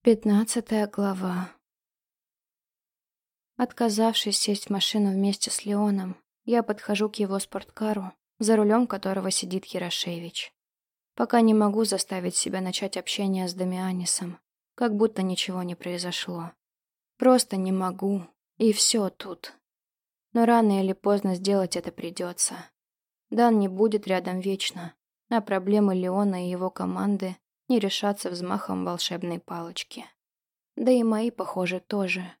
Пятнадцатая глава. Отказавшись сесть в машину вместе с Леоном, я подхожу к его спорткару, за рулем которого сидит Ярошевич. Пока не могу заставить себя начать общение с Дамианисом, как будто ничего не произошло. Просто не могу, и все тут. Но рано или поздно сделать это придется. Дан не будет рядом вечно, а проблемы Леона и его команды не решаться взмахом волшебной палочки. Да и мои, похоже, тоже.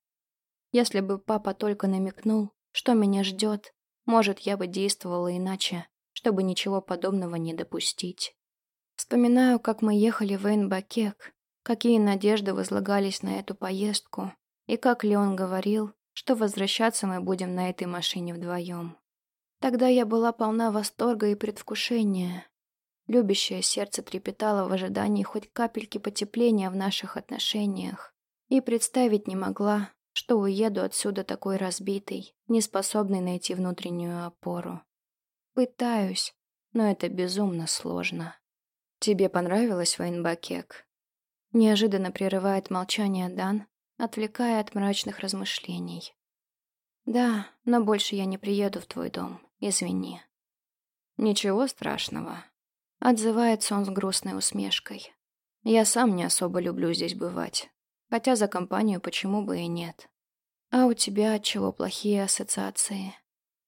Если бы папа только намекнул, что меня ждет, может, я бы действовала иначе, чтобы ничего подобного не допустить. Вспоминаю, как мы ехали в Эйнбакек, какие надежды возлагались на эту поездку, и как Леон говорил, что возвращаться мы будем на этой машине вдвоем. Тогда я была полна восторга и предвкушения, Любящее сердце трепетало в ожидании хоть капельки потепления в наших отношениях. И представить не могла, что уеду отсюда такой разбитый, неспособный найти внутреннюю опору. Пытаюсь, но это безумно сложно. «Тебе понравилось, Вайнбакек?» Неожиданно прерывает молчание Дан, отвлекая от мрачных размышлений. «Да, но больше я не приеду в твой дом, извини». «Ничего страшного. Отзывается он с грустной усмешкой. Я сам не особо люблю здесь бывать. Хотя за компанию почему бы и нет. А у тебя от чего плохие ассоциации?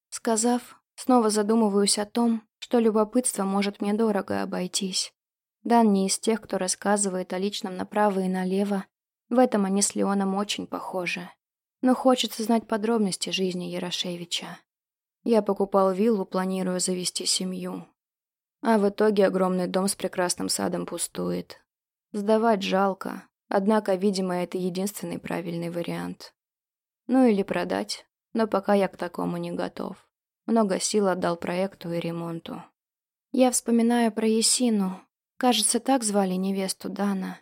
Сказав, снова задумываюсь о том, что любопытство может мне дорого обойтись. Дан не из тех, кто рассказывает о личном направо и налево. В этом они с Леоном очень похожи. Но хочется знать подробности жизни Ярошевича. Я покупал виллу, планируя завести семью. А в итоге огромный дом с прекрасным садом пустует. Сдавать жалко, однако, видимо, это единственный правильный вариант. Ну или продать, но пока я к такому не готов. Много сил отдал проекту и ремонту. Я вспоминаю про Есину. Кажется, так звали невесту Дана.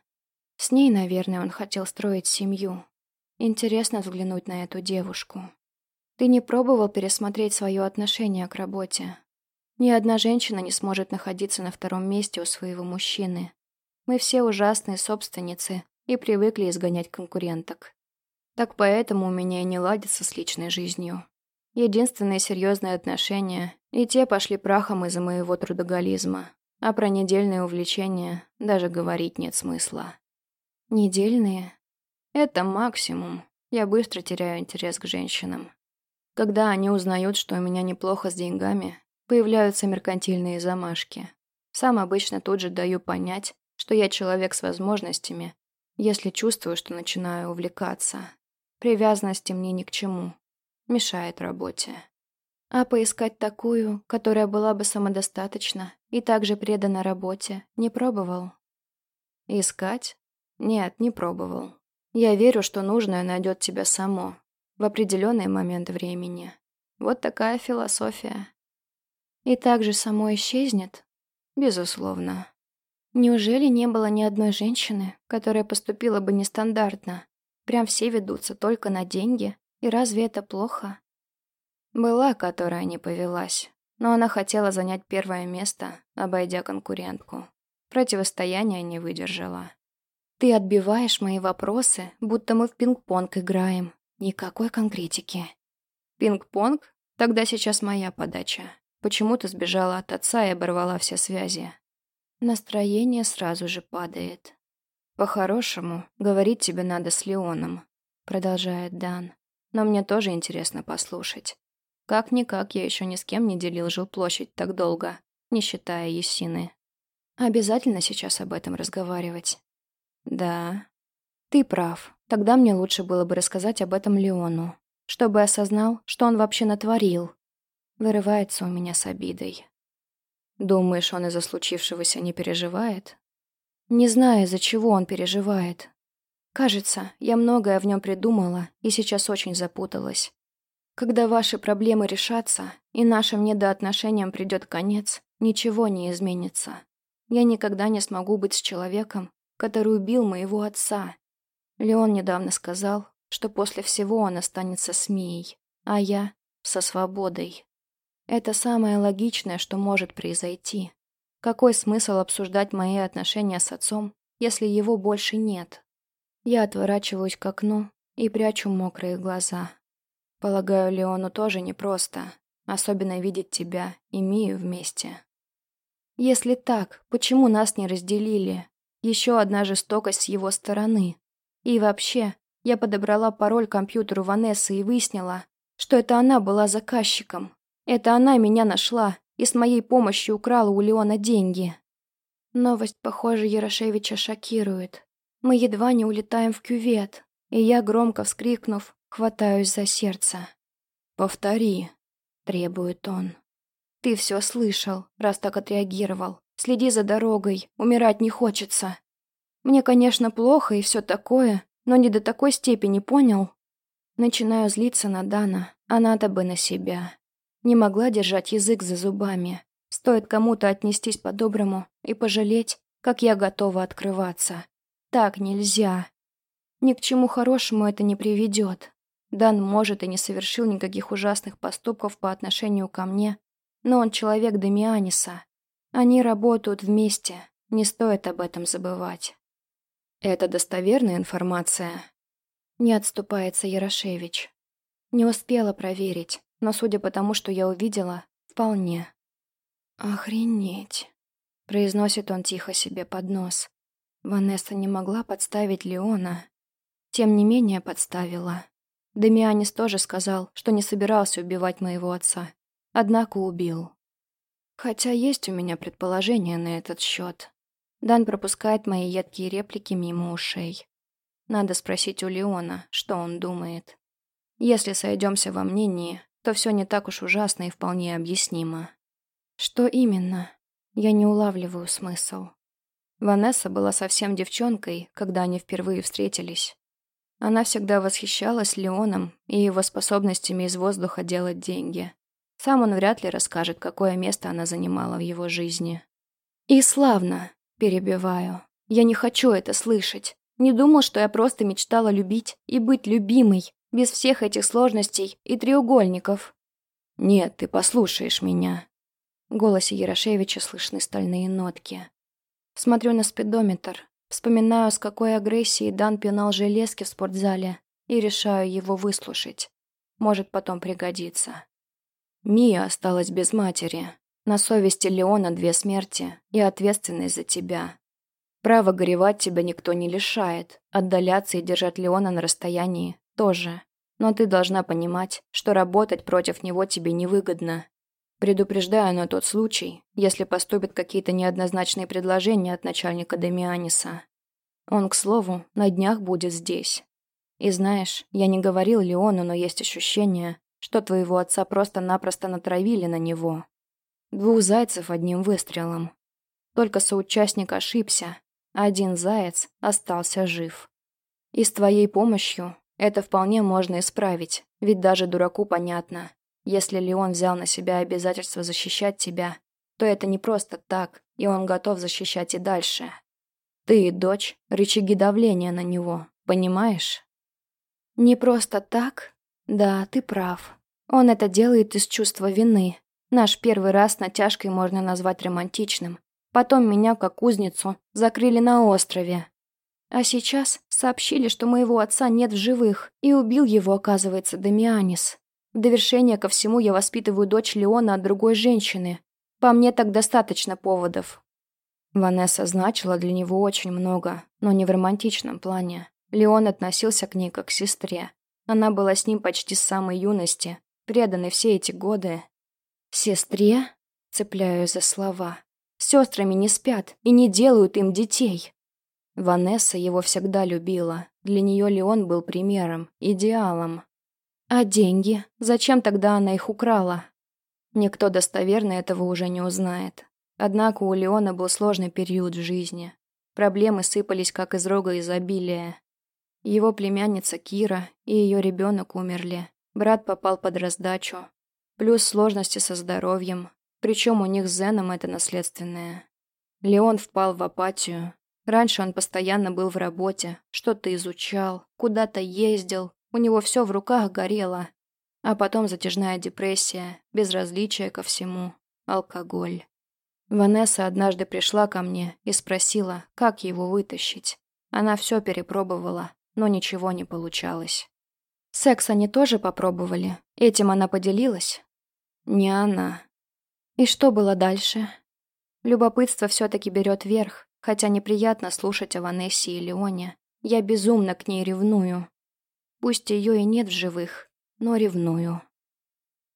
С ней, наверное, он хотел строить семью. Интересно взглянуть на эту девушку. Ты не пробовал пересмотреть свое отношение к работе? Ни одна женщина не сможет находиться на втором месте у своего мужчины. Мы все ужасные собственницы и привыкли изгонять конкуренток. Так поэтому у меня и не ладится с личной жизнью. Единственные серьезные отношения, и те пошли прахом из-за моего трудоголизма. А про недельные увлечения даже говорить нет смысла. Недельные? Это максимум. Я быстро теряю интерес к женщинам. Когда они узнают, что у меня неплохо с деньгами, Появляются меркантильные замашки. Сам обычно тут же даю понять, что я человек с возможностями, если чувствую, что начинаю увлекаться. Привязанности мне ни к чему. Мешает работе. А поискать такую, которая была бы самодостаточна и также предана работе, не пробовал? Искать? Нет, не пробовал. Я верю, что нужное найдет тебя само, в определенный момент времени. Вот такая философия. И также само исчезнет? Безусловно. Неужели не было ни одной женщины, которая поступила бы нестандартно? Прям все ведутся только на деньги, и разве это плохо? Была, которая не повелась, но она хотела занять первое место, обойдя конкурентку. Противостояние не выдержала. Ты отбиваешь мои вопросы, будто мы в пинг-понг играем. Никакой конкретики. Пинг-понг? Тогда сейчас моя подача. Почему ты сбежала от отца и оборвала все связи? Настроение сразу же падает. По-хорошему, говорить тебе надо с Леоном, продолжает Дан. Но мне тоже интересно послушать. Как-никак я еще ни с кем не делил жилплощадь так долго, не считая Есины. Обязательно сейчас об этом разговаривать? Да. Ты прав. Тогда мне лучше было бы рассказать об этом Леону, чтобы осознал, что он вообще натворил, Вырывается у меня с обидой. Думаешь, он из-за случившегося не переживает? Не знаю, из-за чего он переживает. Кажется, я многое в нем придумала и сейчас очень запуталась. Когда ваши проблемы решатся и нашим недоотношениям придет конец, ничего не изменится. Я никогда не смогу быть с человеком, который убил моего отца. Леон недавно сказал, что после всего он останется с Мией, а я — со свободой. Это самое логичное, что может произойти. Какой смысл обсуждать мои отношения с отцом, если его больше нет? Я отворачиваюсь к окну и прячу мокрые глаза. Полагаю, Леону тоже непросто, особенно видеть тебя и Мию вместе. Если так, почему нас не разделили? Еще одна жестокость с его стороны. И вообще, я подобрала пароль компьютеру Ванессы и выяснила, что это она была заказчиком. Это она меня нашла и с моей помощью украла у Леона деньги. Новость, похоже, Ярошевича шокирует. Мы едва не улетаем в кювет, и я, громко вскрикнув, хватаюсь за сердце. «Повтори», — требует он. «Ты все слышал, раз так отреагировал. Следи за дорогой, умирать не хочется. Мне, конечно, плохо и все такое, но не до такой степени, понял?» Начинаю злиться на Дана, а надо бы на себя. Не могла держать язык за зубами. Стоит кому-то отнестись по-доброму и пожалеть, как я готова открываться. Так нельзя. Ни к чему хорошему это не приведет. Дан, может, и не совершил никаких ужасных поступков по отношению ко мне, но он человек Демианиса. Они работают вместе, не стоит об этом забывать. Это достоверная информация? Не отступается Ярошевич. Не успела проверить, но судя по тому, что я увидела, вполне. «Охренеть», — произносит он тихо себе под нос. Ванесса не могла подставить Леона. Тем не менее подставила. Демианис тоже сказал, что не собирался убивать моего отца. Однако убил. Хотя есть у меня предположение на этот счет. Дан пропускает мои едкие реплики мимо ушей. Надо спросить у Леона, что он думает. Если сойдемся во мнении, то все не так уж ужасно и вполне объяснимо. Что именно? Я не улавливаю смысл. Ванесса была совсем девчонкой, когда они впервые встретились. Она всегда восхищалась Леоном и его способностями из воздуха делать деньги. Сам он вряд ли расскажет, какое место она занимала в его жизни. «И славно!» – перебиваю. «Я не хочу это слышать. Не думал, что я просто мечтала любить и быть любимой, без всех этих сложностей и треугольников». «Нет, ты послушаешь меня». В голосе Ярошевича слышны стальные нотки. Смотрю на спидометр, вспоминаю, с какой агрессией Дан пинал железки в спортзале и решаю его выслушать. Может, потом пригодится. Мия осталась без матери. На совести Леона две смерти и ответственность за тебя. Право горевать тебя никто не лишает. Отдаляться и держать Леона на расстоянии тоже. Но ты должна понимать, что работать против него тебе невыгодно. Предупреждаю на тот случай, если поступят какие-то неоднозначные предложения от начальника Демианиса. Он, к слову, на днях будет здесь. И знаешь, я не говорил Леону, но есть ощущение, что твоего отца просто-напросто натравили на него. Двух зайцев одним выстрелом. Только соучастник ошибся, а один заяц остался жив. И с твоей помощью это вполне можно исправить, ведь даже дураку понятно, если Леон взял на себя обязательство защищать тебя, то это не просто так, и он готов защищать и дальше. Ты, дочь, рычаги давления на него, понимаешь? Не просто так? Да, ты прав. Он это делает из чувства вины. Наш первый раз натяжкой можно назвать романтичным. Потом меня, как кузницу, закрыли на острове. А сейчас сообщили, что моего отца нет в живых, и убил его, оказывается, Дамианис. В довершение ко всему я воспитываю дочь Леона от другой женщины. По мне так достаточно поводов. Ванесса значила для него очень много, но не в романтичном плане. Леон относился к ней как к сестре. Она была с ним почти с самой юности, преданной все эти годы. «Сестре?» — цепляю за слова. «С сестрами не спят и не делают им детей». Ванесса его всегда любила. Для нее Леон был примером, идеалом. А деньги? Зачем тогда она их украла? Никто достоверно этого уже не узнает. Однако у Леона был сложный период в жизни. Проблемы сыпались как из рога изобилия. Его племянница Кира и ее ребенок умерли. Брат попал под раздачу. Плюс сложности со здоровьем. Причем у них с Зеном это наследственное. Леон впал в апатию. Раньше он постоянно был в работе, что-то изучал, куда-то ездил, у него все в руках горело. А потом затяжная депрессия, безразличие ко всему, алкоголь. Ванесса однажды пришла ко мне и спросила, как его вытащить. Она все перепробовала, но ничего не получалось. Секс они тоже попробовали? Этим она поделилась? Не она. И что было дальше? Любопытство все-таки берет верх, хотя неприятно слушать о Ванессе и Леоне. Я безумно к ней ревную. Пусть ее и нет в живых, но ревную.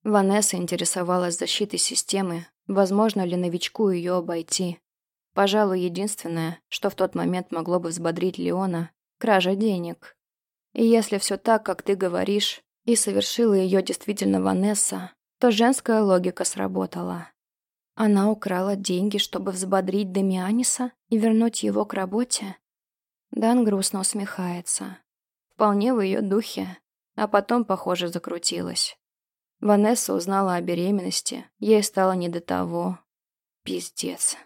Ванесса интересовалась защитой системы, возможно ли новичку ее обойти. Пожалуй, единственное, что в тот момент могло бы взбодрить Леона – кража денег. И если все так, как ты говоришь, и совершила ее действительно Ванесса, то женская логика сработала. Она украла деньги, чтобы взбодрить Дамианиса и вернуть его к работе? Дан грустно усмехается. Вполне в ее духе, а потом, похоже, закрутилась. Ванесса узнала о беременности, ей стало не до того. Пиздец.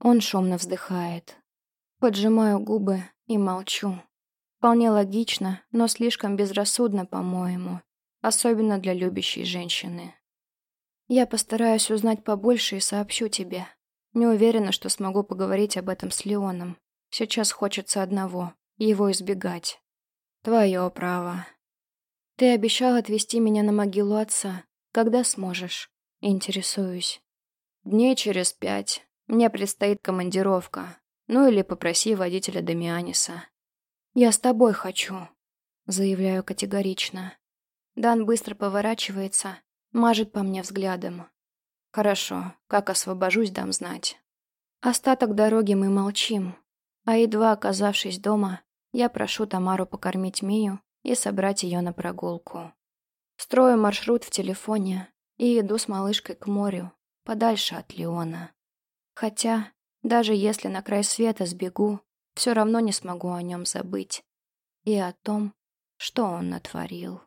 Он шумно вздыхает. Поджимаю губы и молчу. Вполне логично, но слишком безрассудно, по-моему. Особенно для любящей женщины. Я постараюсь узнать побольше и сообщу тебе. Не уверена, что смогу поговорить об этом с Леоном. Сейчас хочется одного — его избегать. Твое право. Ты обещал отвезти меня на могилу отца. Когда сможешь? Интересуюсь. Дней через пять. Мне предстоит командировка. Ну или попроси водителя Дамианиса. «Я с тобой хочу», — заявляю категорично. Дан быстро поворачивается, мажет по мне взглядом. «Хорошо, как освобожусь, дам знать». Остаток дороги мы молчим, а едва оказавшись дома, я прошу Тамару покормить Мию и собрать ее на прогулку. Строю маршрут в телефоне и иду с малышкой к морю, подальше от Леона. Хотя, даже если на край света сбегу, все равно не смогу о нем забыть и о том, что он натворил.